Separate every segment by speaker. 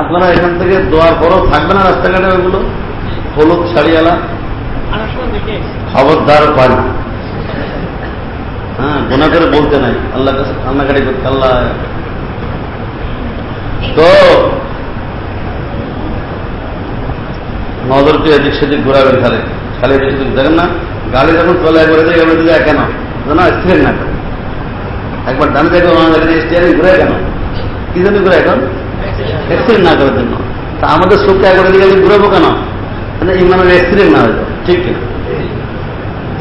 Speaker 1: আপনারা এখান থেকে দোয়ার পরও থাকবে না রাস্তাঘাটে ওগুলো হলুদ শাড়িওয়ালা? খবরদার পান হ্যাঁ গোনা করে বলতে নাই। আল্লাহ কাছে কান্নাকাটি করতে আল্লাহ। তো নজরকে এদিক সেদিক ঘোরাবেন খালে। খালি এদিক সেদিক দেখেন না গাড়ি যখন চলে একবারে যায় এবার দিকে কেন না স্থির না একবার ডান দেখো স্টিয়ারিং ঘুরে কেন কি জন্য ঘুরে এখন অ্যাক্সিডেন্ট না করার জন্য। তা আমাদের চোখটা একবার দিকে ঘুরাবো কেন? মানে ইমানের অ্যাক্সিডেন্ট না হয়ে যায় ঠিক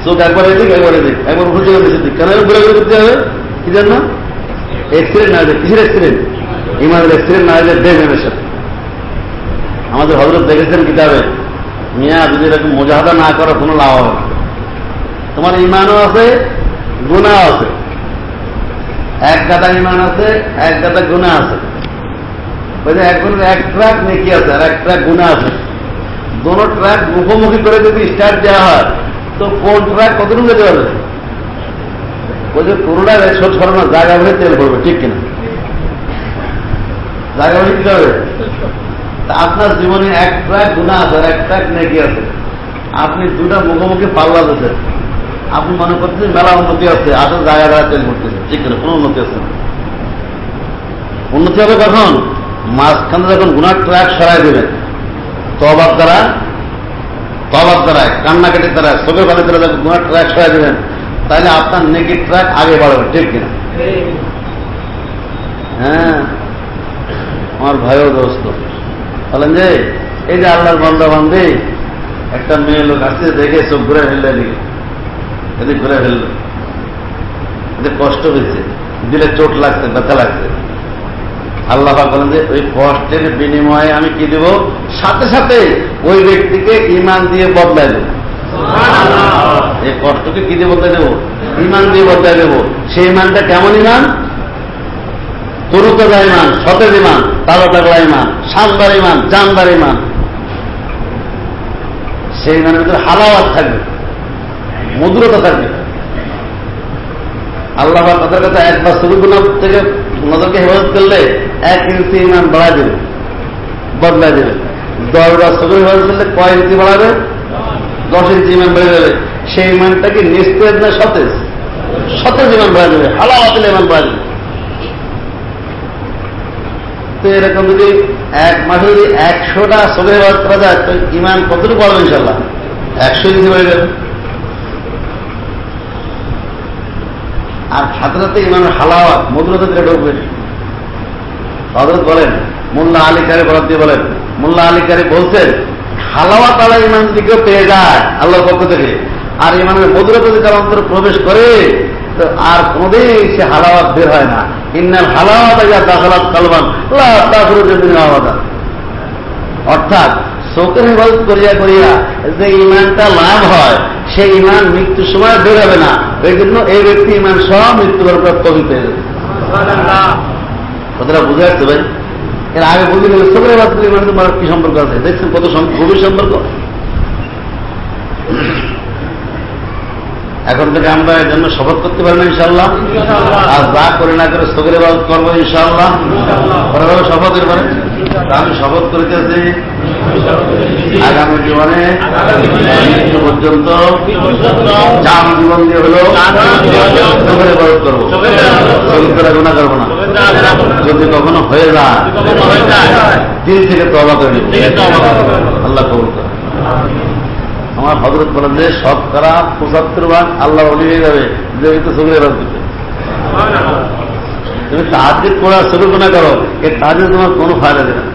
Speaker 1: চোখ একবার এদিক একবার এদিক, একবার দিক। কেন ঘুরে ঘুরে করতে হবে? কি অ্যাক্সিডেন্ট না হয়ে কিসের অ্যাক্সিডেন্ট ইমানের অ্যাক্সিডেন্ট না হয়ে যায় সাথে। আমাদের হজরত দেখেছেন কিতাবে, মিয়া যদি এরকম মোজাহাদা না করো, কোনো লাভ হবে তোমার ইমানও আছে গুণাও আছে। এক গাদা ইমান আছে, এক গাদা গুণা আছে। যে এখন এক ট্রাক নেকি আছে? আর এক ট্রাক গুণা আছে। দোনো ট্রাক মুখোমুখি করে যদি স্টার্ট দেওয়া হয়, তো কোন ট্রাক কতটুকু যেতে পারবে? ওই যে পুরোটা একশো ছড়ানো, জায়গা ভরে তেল পড়বে ঠিক কিনা? জায়গা ভরে কি হবে? আপনার জীবনে এক ট্রাক গুণা আছে, আর এক ট্রাক নেকি আছে? আপনি দুটা মুখোমুখি পাল্লা দিতেন আপনি মনে করছেন মেলা উন্নতি আছে, আসলে জায়গা জায়গা তেল পড়তেছে ঠিক কিনা? কোনো উন্নতি আছে না। উন্নতি হবে কখন? মাঝখানে যখন গুনার ট্র্যাক সরাই দেবেন তবার দ্বারা তবার দ্বারা কান্নাকাটির দ্বারা, চোখের পানি দ্বারা যখন গুনার ট্র্যাক সরাই দেবেন, তাহলে আপনার নেগেটিভ ট্র্যাক আগে বাড়বে, ঠিক কিনা? হ্যাঁ। আমার ভাইও দোস্ত। বলেন যে, এই যে আল্লাহর বন্ধা বান্ধে একটা মেয়ে লোক আসছে, দেখে চোখ ঘুরে ফেললে এদিকে। এদিক ঘুরে ফেলল। এদের কষ্ট হয়েছে। দিলে চোট লাগছে, ব্যথা লাগছে। আল্লাহ বলেন যে ওই কষ্টের বিনিময়ে আমি কি দেব? সাথে সাথে ওই ব্যক্তিকে ইমান দিয়ে বদলাই দেব। এই কষ্টকে কি দিয়ে বদলাই দেবো? ইমান দিয়ে বদলাই দেবো। সেই ইমানটা কেমন ইমান তরুতরা ইমান সতেজ ইমান তাজা তাগলা ইমান শানদার ইমান জানদার ইমান সেই ইমানের ভিতরে হালাওয়াত থাকবে মধুরতা থাকবে। আল্লাহ তাদের কাছে একবার সুরুগুনা থেকে নজরকে হেফাজত করলে এক ইঞ্চি ইমান বাড়া দেবে বদলাই দেবে। সুরুর হেফাজত করলে কয় ইঞ্চি বাড়াবে? দশ ইঞ্চি ইমান বেড়ে যাবে। সেই ইমানটাকে নিস্তেজ না সতেজ? সতেজ ইমান বাড়া দেবে হালাওয়াতিল ইমান বাড়া দেবে। তো এরকম যদি এক মাসে যদি একশোটা সবে হেফাজত করা যায়, তো ইমান কতটুকু বাড়বে ইনশাল্লাহ একশো ইঞ্চি বেড়ে যাবে আর হাতরাতে ইমামের হালাওয়াত, মধুরতা থেকে ঢুকবে। হজরত বলেন মোল্লা আলী বরাদ দিয়ে বলেন মোল্লা আলী বলছেন হালাওয়াত আলা ইমান যদি কেউ পেয়ে যায় আল্লাহর পক্ষ থেকে। আর ইমানের মধুরতা যদি তার অন্তরে প্রবেশ করে আর কোনদিন সে হালাওয়াত বের হয় না। ইন্নাল হালাওয়াত দাখালাত আওয়াদা অর্থাৎ চোখের হেফাজত করিয়া করিয়া যে ইমানটা লাভ হয় সেই ইমান মৃত্যুর সময় বের হবে না। এই জন্য এই ব্যক্তি ইমান পর কবি পেয়ে যাবে। কথাটা বুঝে আসছে ভাই এর আগে বুঝে গেলে চোখের হেফাজত করে ইমান তোমার কি সম্পর্ক আছে? দেখছেন কত গভীর সম্পর্ক? এখন থেকে আমরা এর জন্য শপথ করতে পারব ইনশাল্লাহ আর যা করে না করে চোখের হেফাজত করব ইনশাল্লাহ পরে শপথের পরে তা আমি শপথ করিতেছি। আগামী জীবনে মৃত্যু পর্যন্ত জাম জীবন দিয়ে হলো চোখের বরফ করব। করে গুণা করব না। যদি কখনো হয়ে যায় দিল থেকে তবা করে আল্লাহ কবুল করে আমার হজরত বলেন যে শতকরা পঁচাত্তর ভাগ আল্লাহ হয়ে যাবে যে তো বরফ দিতে তুমি তাহাজির করা শুরু না করো এই তাহাজির তোমার কোনো ফায়দা দেবে না।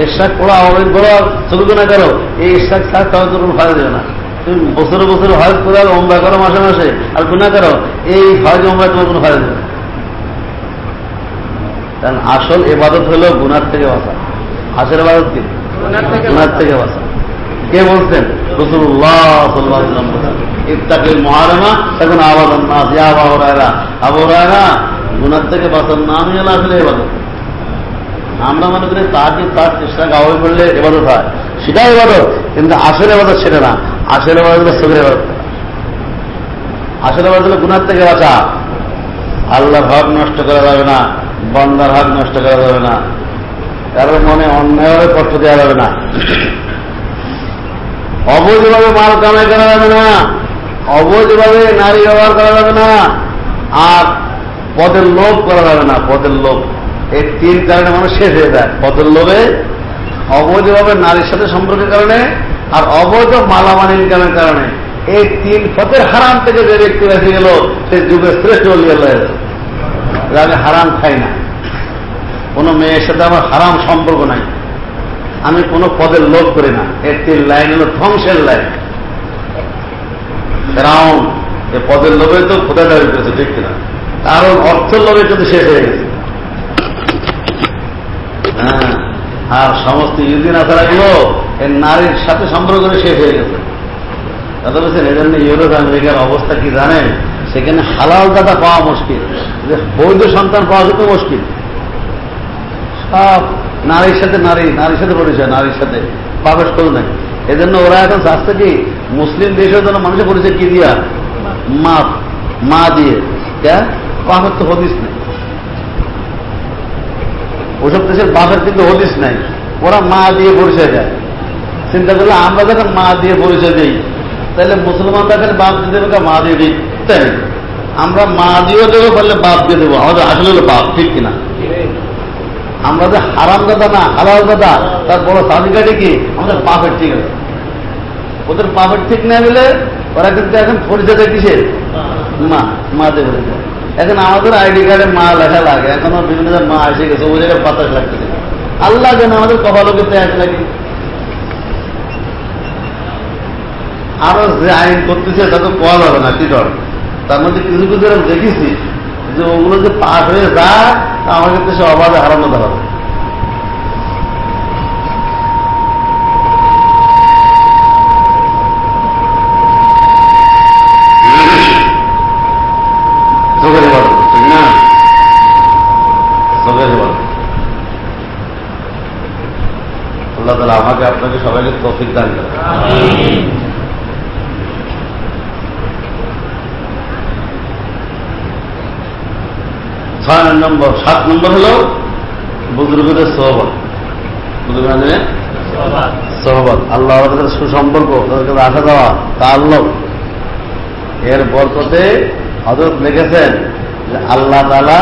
Speaker 1: এরশাক পড়া অনেক বড় শুরু না করো এই এরশাক শাক তাহলে কোনো ফায়দা দেবে না। তুমি বছরে বছরে হজ করে অম্বা করো মাসে মাসে আর গুণা করো এই হজ অম্বা তোমার কোনো ফায়দা দেবে না। কারণ আসল এবাদত হলো গুনার থেকে বাঁচা। আসল এবাদত কি? গুনার থেকে বাঁচা। কে বলছেন? ইফতাকিল মহারমা এখন আবাদ নাস ইয়া গুনার থেকে বাঁচার নামই হলো আসলে এবাদত আমরা মনে করি তাকে তার চেষ্টা গাওয়াই করলে এবাদত হয়। সেটাই এবাদত কিন্তু আসলে এবাদত সেটা না। আসলে এবাদত সবের এবাদত আসলে এবাদত হলো গুনার থেকে বাঁচা। আল্লাহর ভাব নষ্ট করা যাবে না। বন্দার হক নষ্ট করা যাবে না। কারোর মনে অন্যায়ভাবে কষ্ট দেওয়া যাবে না। অবৈধভাবে মাল কামাই করা যাবে না। অবৈধভাবে নারী ব্যবহার করা যাবে না। আর পদের লোভ করা যাবে না, পদের লোভ। এই তিন কারণে মানুষ শেষ হয়ে যায়। পদের লোভে, অবৈধভাবে নারীর সাথে সম্পর্কের কারণে, আর অবৈধ মালামাল ইনকামের কারণে। এই তিন পথের হারাম থেকে যে ব্যক্তি বেঁচে গেল, সে যুগের শ্রেষ্ঠ আমি হারাম খাই না। কোনো মেয়ের সাথে আমার হারাম সম্পর্ক নাই। আমি কোনো পদের লোভ করি না। এর তিন লাইন হল ধ্বংসের লাইন। ফেরাউন, এ পদের লোভে তো খোদা দাবি করেছে ঠিক কিনা? কারণ অর্থের লোভে কিন্তু শেষ হয়ে গেছে। হ্যাঁ আর সমস্ত ইউদিন আসারাগুলো এর নারীর সাথে সম্পর্ক শেষ হয়ে গেছে। দাদা বলছেন? এজন্য ইউরোপ আমেরিকার অবস্থা কি জানেন? সেখানে হালাল দাদা পাওয়া মুশকিল। বৈধ সন্তান পাওয়া যেত মুশকিল। সব নারীর সাথে নারী, নারীর সাথে পরিচয়, নারীর সাথে প্রবেশ করু নাই। এজন্য ওরা এখন চাচ্ছে কি, মুসলিম দেশের জন্য মানুষের পরিচয় কি দিয়া? মা মা দিয়ে। বাপের তো হদিস নেই। ওসব দেশের বাপের কিন্তু হদিস নাই। ওরা মা দিয়ে পরিচয় দেয়। চিন্তা করলে আমরা যখন মা দিয়ে পরিচয় দিই, তাহলে মুসলমান তাদের বাপ দেবে মা দিয়ে দিই। তাই আমরা মা দিয়েও দেবো, বললে বাপ দিয়ে দেবো। আমাদের আসলে হলো বাপ, ঠিক কিনা? আমরা যে হারাম দাদা না, হালাল দাদা, তার বড় চাবিকাঠি কি? আমাদের পাপের ঠিক আছে। ওদের পাপের ঠিক না বলে ওরা কিন্তু এখন পরিচয় কিসের? মা মা দেবে। এখন আমাদের আইডি কার্ডে মা লেখা লাগে। এখনও বিভিন্ন মা এসে গেছে, ওই জায়গায় বাতাস লাগতেছে আল্লাহ যেন আমাদের কপালকে পেঁয়াজ লাগে। আরও যে আইন করতেছে তা তো পাওয়া যাবে না, কি ডর তার মধ্যে কিছু কিছু এরকম দেখেছি যে ওগুলো যে পাশ হয়ে যায় আমাদের দেশে অবাধে হারানো হবে। আল্লাহ আমাকে আপনাকে সবাইকে তফিক দান করে নম্বর সাত নম্বর হল বুজুর্গদের সহবত বুজুর্গদের সহবত আল্লাহ তাদের সুসম্পর্ক তাদেরকে আসা দেওয়া তাল্লক এর বরকতে হজরত লিখেছেন যে আল্লাহ তালা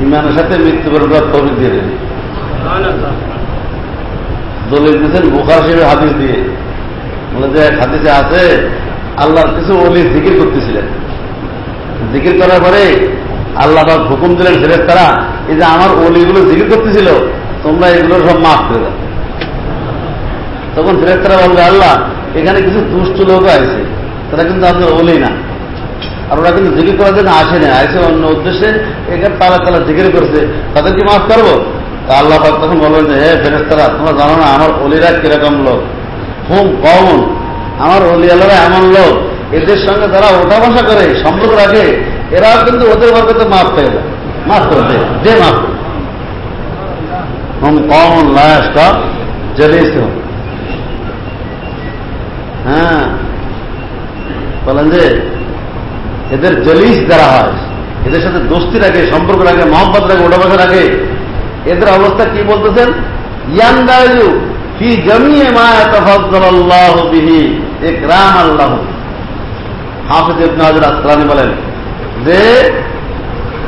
Speaker 1: ইমানের সাথে মৃত্যুবরণ করার তবিক দিয়ে দেন। দলিল দিয়েছেন বুখার শিবের হাদিস দিয়ে। বলে যে হাদিসে আছে আল্লাহর কিছু অলি জিকির করতেছিলেন। জিকির করার পরে আল্লাহ হুকুম দিলেন ফেরেস তারা এই যে আমার অলিগুলো জিকির করতেছিল, তোমরা এগুলো সব মাফ করে দাও। তখন ফেরেস তারা বলবে, আল্লাহ, এখানে কিছু দুষ্ট লোক আছে তারা কিন্তু আপনার অলি না। আর ওরা কিন্তু জিকির করার জন্য আসে না আসে অন্য উদ্দেশ্যে, এখানে তারা তারা জিকির করছে, তাদেরকে মাফ করব? তা আল্লাহ তখন বলবেন যে, হে ফেরেস্তারা তোমরা জানো না আমার অলিরা কীরকম লোক? হুম, কমন। আমার অলি আল্লাহরা এমন লোক, এদের সঙ্গে তারা ওঠা বসা করে, সম্পর্ক রাখে এরাও কিন্তু ওদের বরকতে মাফ পেয়ে যায়। মাফ করে দেয় যে মাফ। করে হুম কমন লাস্ট জলিস হ্যাঁ। বলেন যে, এদের জলিস দ্বারা হয়, এদের সাথে দোস্তি রাখে, সম্পর্ক রাখে মোহাম্মত রাখে ওটা বসা রাখে, এদের অবস্থা কি বলতেছেন? ইয়ান্দায়ু ফি জমিয়ে মা তফাজ্জালাল্লাহু বিহি ইকরাম আল্লাহ। হাফিজ ইবনে হাজার বলেন যে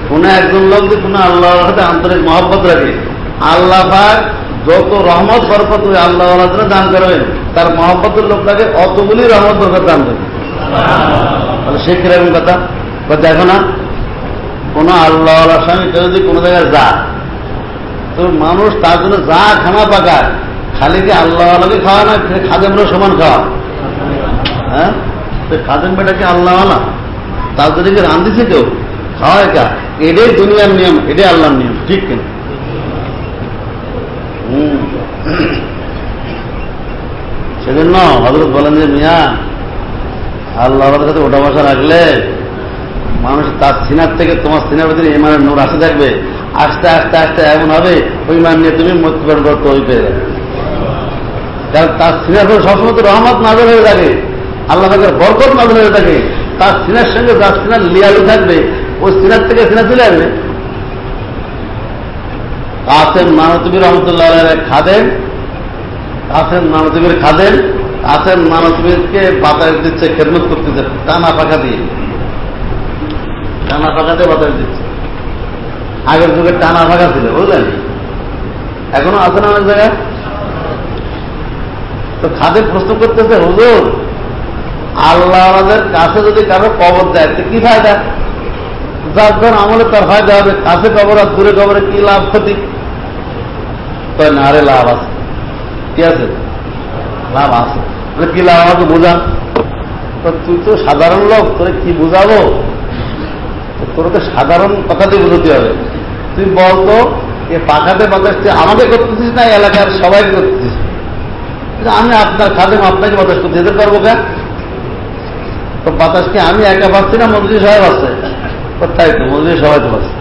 Speaker 1: কোন একজন লোক যে কোন আল্লাহর সাথে আন্তরিক মহব্বত রাখে, আল্লাহ যত রহমত, বরকত আল্লাহ দান করবেন, তার মহব্বতের লোকটাকে অতগুলি রহমত, বরকত দান করবে তাহলে সে কীরকম কথা? বা দেখো না, কোন আল্লাহ সঙ্গে কেউ যদি কোনো জায়গায় যা তো মানুষ তার জন্য যা খানা পাকায়, খালি কি আল্লাহ আলাকে খাওয়া না খাদেমরা সমান খাওয়া হ্যাঁ? খাদেম বেটা কি আল্লাহ আলা তার জন্য কি রান্ধিছে কেউ? খাওয়া একা এটাই দুনিয়ার নিয়ম, এটাই আল্লাহর নিয়ম, ঠিক কেন? সেজন্য হজরত বলেন যে, মিয়া, আল্লাহ কাছে ওটা বসা রাখলে মানুষ তার সিনার থেকে তোমার সিনার ভিতরে ইমানের নূর আসে থাকবে। আস্তে আস্তে আস্তে এমন হবে, ওই মান নিয়ে তুমি মৃত্যুবরণ করতে যাবে। কারণ তার সিনার পরে সবসময় রহমত নাজর হয়ে থাকে। আল্লাহ তাকে বরকত নাজর হয়ে থাকে। তার সিনার সঙ্গে যার সিনার লিয়ালি থাকবে, ওই সিনার থেকে সিনা চলে আসবে। কাসেম মানতবির রহমতুল্লাহ খাদেন কাসেম মানতবির খাদেন কাসেম মানতবিরকে বাতাস দিচ্ছে, খেদমত করতেছে, টানা পাখা দিয়ে। টানা পাখা দিয়ে বাতাস দিচ্ছে। আগের যুগে টানা ফাঁকা ছিল, বুঝলেন? এখনও আছে না অনেক জায়গায়? তো খাদের প্রশ্ন করতেছে, হুজুর আল্লাহ আমাদের কাছে যদি কারও কবর দেয়, তো কি ফায়দা? যার ধর আমলে তার ফায়দা হবে। কাছে কবর আর দূরে কবরে কি লাভ ক্ষতি? তাই না, আরে লাভ আছে। কি আছে? লাভ আছে। কি লাভ আমাকে বোঝান তো তুই তো সাধারণ লোক, তোরে কি বুঝাবো? তোর তো সাধারণ কথা দিয়ে বুঝতে হবে। তুই বলতো, এ পাখাতে বাতাস আমাকে করতেছিস না এলাকার সবাইকে করতেছিস? আমি আপনার খাদেম, আপনাকে বাতাস করতে। যেতে পারব কেন? তো বাতাসকে আমি একা পাচ্ছি না, মন্ত্রী সবাই পাচ্ছে তাই তো, মন্ত্রী সবাই তো পাচ্ছে।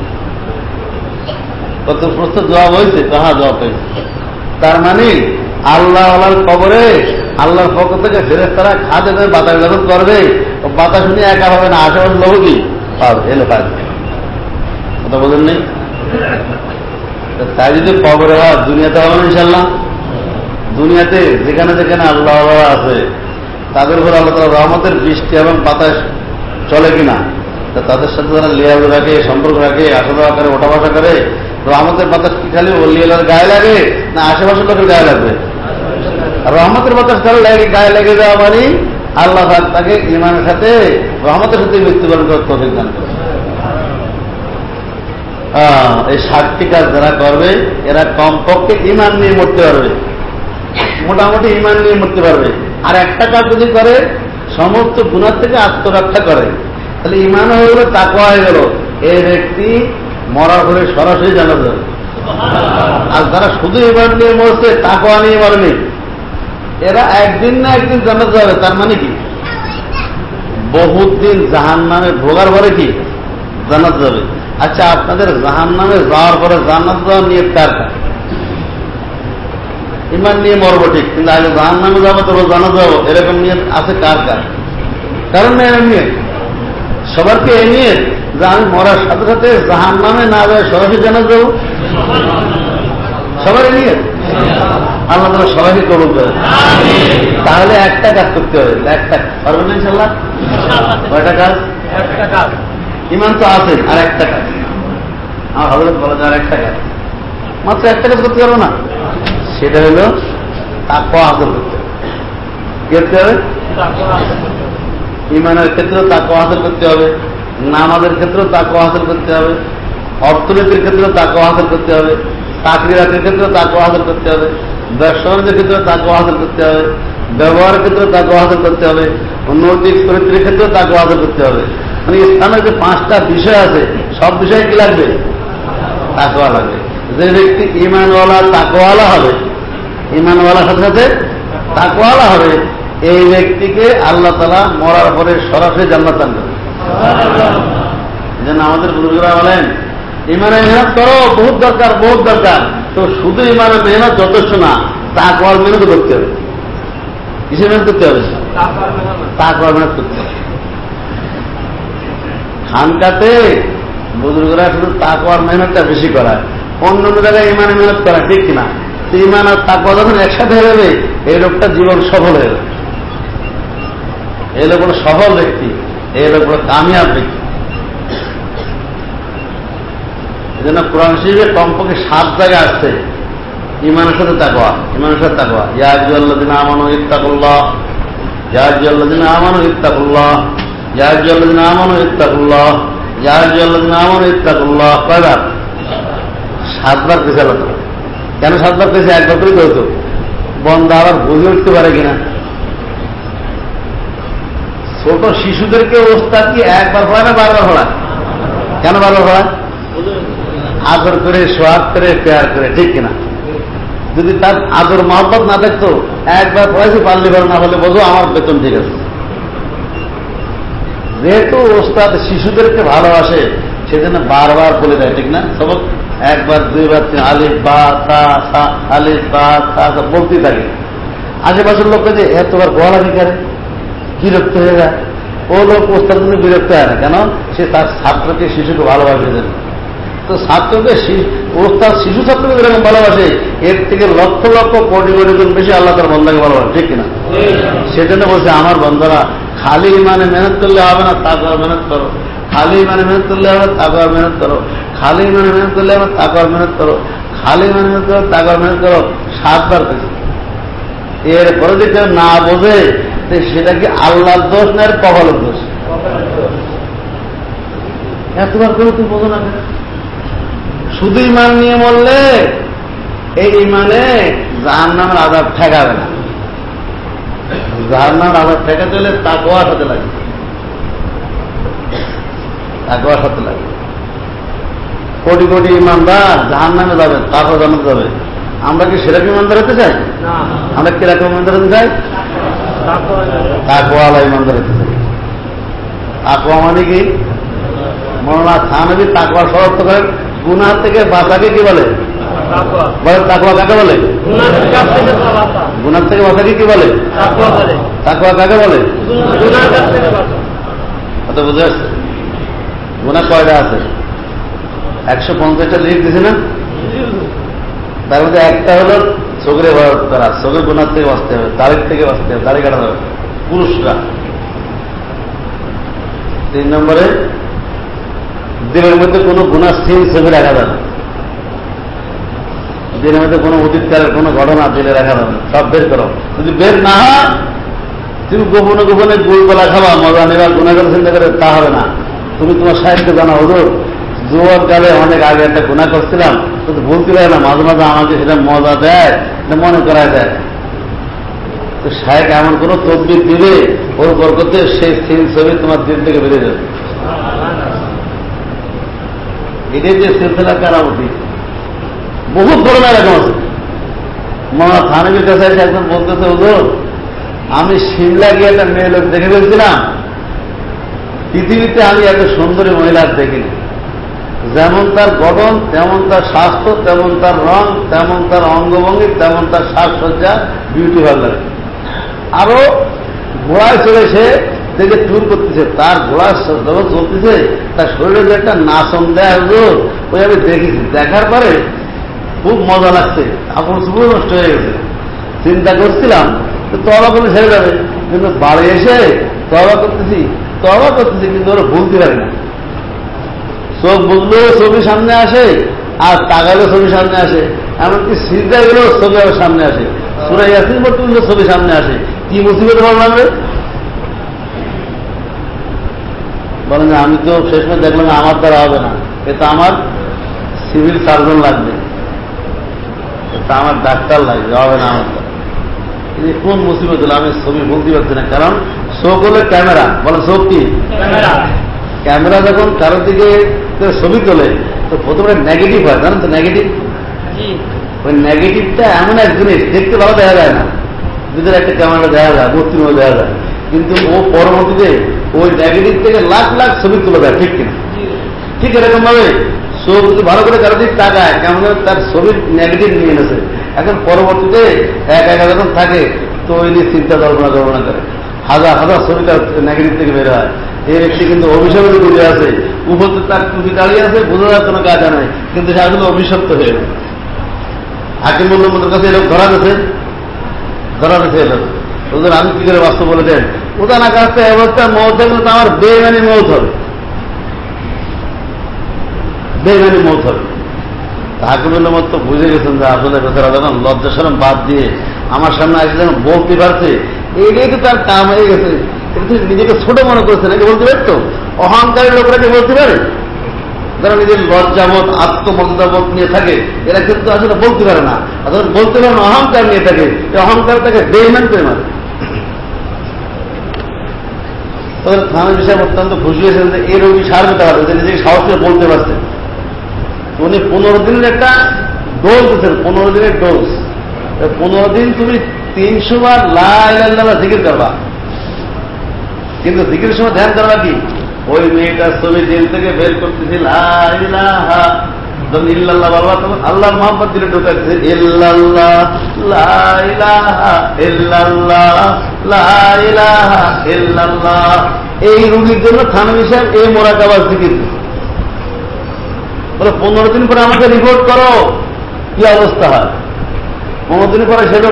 Speaker 1: কত প্রশ্ন জবাব হয়েছে কাহা জবাব হয়েছে। তার মানে আল্লাহ আল্লাহর খবরে আল্লাহর পক্ষ থেকে ফেরে তারা খাদে দেবে বাতাস যখন করবে। বাতাস নিয়ে একা হবে না, আশেপাশে লোক কি? পাবে এলো পাবে। কথা বলেন নেই? তাই যদি কবরে হয়, দুনিয়াতে হবে না ইনশাল্লাহ দুনিয়াতে যেখানে যেখানে আল্লাহ আছে তাদের উপর আল্লাহ রহমতের বৃষ্টি এবং বাতাস চলে কিনা তাদের সাথে তারা লেয়ার রাখে, সম্পর্ক রাখে আসা যাওয়া করে ওঠা বসা করে। রহমতের বাতাস কি খালি ওলিয়ালার গায়ে লাগে, না আশেপাশের লোকের গায়ে লাগবে? রহমতের বাতাস তাহলে লাগে, গায়ে লেগে যাওয়া মানে আল্লাহ তাকে ইমানের সাথে, রহমতের সাথে মৃত্যুবরণ করে তফিক দান করে এই সাতটি কাজ যারা করবে, এরা কমপক্ষে ইমান নিয়ে মরতে পারবে। মোটামুটি ইমান নিয়ে মরতে পারবে। আর একটা কাজ যদি করে, সমস্ত গুণার থেকে আত্মরক্ষা করে। তাহলে ইমান হয়ে গেল, তাকওয়া হয়ে গেল। এই ব্যক্তি মরার পরে সরাসরি জানা যাবে। আর যারা শুধু ইমান নিয়ে মরছে, তাকওয়া নিয়ে মরেনি এরা একদিন না একদিন জানাতে যাবে, তার মানে কি? বহুত দিন জাহান নামে ভোগার পরে কি? জানাতে যাবে। আচ্ছা আপনাদের জাহান নামে যাওয়ার পরে জান্নাত যাওয়ার নিয়ে কার ইমান নিয়ে মরব ঠিক কিন্তু আগে জাহান নামে যাব তবে জানা যাব এরকম নিয়ে আছে কার কার? কারণ না এরকম নিয়ে সবার এ নিয়ে যে আমি মরার সাথে সাথে জাহান নামে না যায় সরাসরি জানা যাব? সবারই নিয়ে আল্লাহ তারা সবাইকে কবল করে। তাহলে একটা কাজ করতে হবে একটা পারবেন ইনশাল্লাহ কয়টা কাজ? ইমান তো আছে আর একটা কাজ। আমার হজরত বলা যায় আর একটা কাজ। মাত্র একটা কাজ করতে পারব না? সেটা হল তাকওয়া হাসিল করতে হবে। করতে হবে? ইমানের ক্ষেত্রেও তাকওয়া হাসিল করতে হবে, নামাজের ক্ষেত্রেও তাকওয়া হাসিল করতে হবে, অর্থনীতির ক্ষেত্রেও তাকওয়া হাসিল করতে হবে চাকরি রাখের ক্ষেত্রেও তাকওয়া হাসিল করতে হবে ব্যবসা ক্ষেত্রে তাকওয়া হাসিল করতে হবে, ব্যবহারের ক্ষেত্রে তাকওয়া হাসিল করতে হবে, নৈতিক চরিত্রের ক্ষেত্রেও তাকওয়া হাসিল করতে হবে। মানে ইসলামের যে পাঁচটা বিষয় আছে, সব বিষয়ে কি লাগবে? তাকওয়া লাগবে। যে ব্যক্তি ইমানওয়ালা তাকওয়ালা হবে ইমানওয়ালার সাথে সাথে তাকওয়ালা হবে, এই ব্যক্তিকে আল্লাহ তালা মরার পরে সরাসরি দান করবে। যেন আমাদের গুরুজরা বলেন ইমানের মেহনত করো, বহুত দরকার বহুত দরকার। তো শুধু ইমানের মেহনত যথেষ্ট না, তাকওয়ার মেহনত করতে হবে। কিসে মেহনত করতে হবে? তাকওয়ার মেহনত করতে হবে। খানকাতে বুজুর্গরা শুধু তাকওয়ার মেহনতটা বেশি করায়। অন্য অন্য জায়গায় ইমানে মেহনত করা ঠিক কিনা? ইমান আর তাকওয়া যখন একসাথে হয়ে এই লোকটা জীবন সফল হয়ে এই লোক সফল ব্যক্তি, এই লোক কামিয়াব ব্যক্তি। এজন্য কোরআন শরীফে কমপক্ষে সাত জায়গায় আসছে, ইমানের সাথে তাকওয়া, ইমানের সাথে তাকওয়া। ইয়াজুল্লাদিন আমানু ইত্তাকুল্লাহ ইয়াজুল্লাদিন আমানু ইত্তাকুল্লাহ ইয়াজুল্লাদিন আমানু ইত্তাকুল্লাহ ইয়াজুল্লাদিন আমানু ইত্তাকুল্লাহ। কয়বার সাতবার পেছে আল্লাহ কেন সাতবার পেছে একবার করে হতো। বন্ধা আবার বুঝে উঠতে পারে কিনা? ছোট শিশুদেরকে ওস্তাদ কি একবার পড়ায় না বারবার পড়ায়? কেন বারবার পড়ায়? আদর করে, সোয়াদ করে, পেয়ার করে, ঠিক কিনা? যদি তার আদর মহব্বত না দেখতো, একবার পড়াইছি, পারলে পারে, না হলে বোঝো, আমার বেতন ঠিক আছে। যেহেতু ওস্তাদ শিশুদেরকে ভালোবাসে, সেজন্য বারবার বলে দেয়, ঠিক না? সবক একবার দুইবার তিন আলিফ বা তা সা আলিফ বা তা বলতেই থাকে। আশেপাশের লোককে যে এতবার গোয়ালামি করে বিরক্ত হয়ে যায়? ও লোক ওস্তাদ বিরক্ত হয় না। কেন? সে তার ছাত্রকে শিশুকে ভালোবাসে দেন তো ছাত্রকে ওস্তাদ শিশু ছাত্রকে যেরকম ভালোবাসে এর থেকে লক্ষ লক্ষ কোটি কোটি গুণ বেশি আল্লাহ তার বন্ধাকে ভালোবাসে। ঠিক কিনা? সেজন্য বলছে আমার বন্ধরা খালি মানে মেহনত করলে হবে না তারপর মেহনত করো খালি মানে মেহনত করলে হবে তারপর মেহনত করো। খালি মানে মেহনত করলে হবে তারপর মেহনত করো। খালি মানে মেহনত করো তারপর মেহনত করো, সাতবার পেয়েছে এরপরে যদি কেউ না বোঝে সেটা কি আল্লাহর দোষ না এর কপালের দোষ? এতবার করে তুমি বোঝো না শুধু ইমান নিয়ে বললে এই ইমানে যার নামের আজাদ ঠেকাবে না। যার নামের আজাদ ঠেকাতে হলে তাকোয়া সাথে লাগে তাকোয়া সাথে লাগে। কোটি কোটি ইমানদার জাহান নামে যাবে তারপর জানাতে যাবে। আমরা কি সেরকম ইমানদার হতে চাই? আমরা কীরকম ইমানদার হতে চাই? তাকোয়ালা ইমানদার হতে চাই। তাকোয়া মানে কি? মৌলানা থানবী তাকওয়া শরত করেন গুনা থেকে বাঁচাকে কি বলে? বলে তাকওয়া কাকে বলে? গুনার থেকে বাঁচাকে কি বলে? তাকওয়া কাকে বলে? বুঝে আসছে? গুনা কয়টা আছে? একশো পঞ্চাশটা লিখ দিছে না? তার মধ্যে একটা হলো চোখের করা, চোখের গুনার থেকে বাঁচতে হবে, দাড়ির থেকে বাঁচতে হবে, দাড়ি কাটা হবে, পুরুষরা। তিন নম্বরে দিনের মধ্যে কোনো গুণার সিন ছবি রাখা যাবে দিনের মধ্যে কোনো অতীতকালের কোনো ঘটনা দিলে রাখা যাবে সব বের করো। যদি বের না হয়, তুমি গোপনে গোপনে গুড় গলা খাবা, মজা নেবার গুণাগার চিন্তা করে তা হবে না। তুমি তোমার সাহিত্য জানা, হুজুর, যুবক কালে অনেক আগে একটা গুণা করছিলাম কিন্তু বলতে পারে না, মাঝে মাঝে আমাকে সেটা মজা দেয় মনে করা দেয়। তো সাহেব এমন কোন তদ্বির দিবে ওর বরকতে সেই সিন ছবি তোমার দিন থেকে বেরিয়ে যাবে। এটাই যে সিলসিলা কারামতি বহুত ধরনের এরকম আছে। মা থানবির কাছে একজন বলতেছে, হুজুর, আমি শিমলা গিয়ে একটা মেয়ে লোক দেখে ফেলছিলাম পৃথিবীতে আমি এত সুন্দরী মহিলার দেখিনি। যেমন তার গঠন, তেমন তার স্বাস্থ্য, তেমন তার রং, তেমন তার অঙ্গভঙ্গি, তেমন তার সাজসজ্জা বিউটি পার্লার আরও ঘোড়ায় চলে সে দেখে টুর করতেছে, তার ঘোড়া যখন চলতেছে তার শরীরে যে একটা নাচন দেয় ওই আমি দেখেছি। দেখার পরে খুব মজা লাগছে আপনার পুরো নষ্ট হয়ে গেছে। চিন্তা করছিলাম তো তবা করে ছেড়ে যাবে। কিন্তু বাড়ি এসে তবা করতেছি তবা করতেছি, কিন্তু ওরা ভুলতে পারে না। চোখ বুঝলেও ছবি সামনে আসে, আর তাগালেও ছবি সামনে আসে। এমনকি সিদ্ধা গেলেও ছবি আমার সামনে আসে। সুরাই আসির বর্তমানে ছবি সামনে আসে। কি মুসিবত ভালো লাগবে? বলেন আমি তো শেষমেশ দেখলাম আমার দ্বারা হবে না। এটা আমার সিভিল সার্জন লাগবে। এটা আমার ডাক্তার লাগবে, হবে না আমার দ্বারা। কোন মুসিবত হলো? আমি ছবি বলতে পারছি না। কারণ শোক হলে ক্যামেরা। বলে শোক কি? ক্যামেরা। যখন কারোর দিকে ছবি তোলে তো প্রথমে নেগেটিভ হয় জানেন তো নেগেটিভ ওই নেগেটিভটা এমন এক জিনিস দেখতে ভালো দেখা যায় না। ভিতরে একটা ক্যামেরা দেখা যায় মূর্তির মধ্যে দেখা যায়। কিন্তু ও পরবর্তীতে ওই নেগেটিভ থেকে লাখ লাখ ছবি তুলে দেয় ঠিক কিনা? ঠিক এরকম ভাবে ছবি ভালো করে কারও দিক তাকায় কেমন তার ছবির নেগেটিভ নিয়ে এনেছে এখন পরবর্তীতে এক এক যখন থাকে তো ওই নিয়ে চিন্তা কল্পনা কল্পনা করে। হাজার হাজার তার নেগেটিভ থেকে বের হয়। এই ব্যক্তি কিন্তু অভিশাপের বুঝে আছে। উপরে তার টুপি দাঁড়িয়ে আছে বোঝা যাচ্ছে কোনো কাজ নাই। কিন্তু সে আসলে অভিশপ্ত হয়ে গেছে হাকিম বলল মোদের কাছে এরকম ধরা গেছে? ধরা গেছে এলো ওদের আমি কি করে বাস্তব বলে দেন? ওদের না কাছে অবস্থা মত দেখলে তো আমার বেমানি মত হবে। বেমানি মত হবে। হাকিমুল্লাহ মত তো বুঝে গেছেন যে আসলে বেচারা যখন লজ্জা সরম বাদ দিয়ে আমার সামনে আসলে বলতে পারছে এটাই তো তার কাম হয়ে গেছে। নিজেকে ছোট মনে করছে নাকি বলতে পারতো? অহংকারের লোকরা কি বলতে পারে। যারা নিজের লজ্জাবোধ আত্মমর্যাদাবোধ নিয়ে থাকে, এরা কিন্তু আসলে বলতে পারে না। আসলে বলতে পারে অহংকার নিয়ে থাকে, এই অহংকার তাকে বেইমান করে মারে তখন থানার বিষয়ে অত্যন্ত খুশি হয়েছেন যে, এই রোগী সার পেতে পারবে নিজেকে সাহস করে বলতে পারছে। উনি পনেরো দিনের একটা ডোজ দিচ্ছেন পনেরো দিনের ডোজ পনেরো দিন তুমি তিনশো বার লাইল্লাহ জিকির করবা। কিন্তু জিকির সময় ধ্যান করবা কি? ওই মেয়েটার ছবি জেল থেকে বের করতেছি ইল্লাল্লাহ, বাবা, তখন আল্লাহর মোহাম্মদ দিলে এই রুগীর জন্য থানবি সাহেব এই মোরাকাবাজ জিকির। বলে, পনেরো দিন পরে আমাকে রিপোর্ট করো, কি অবস্থা হয়? পনেরো দিন পরে সেটা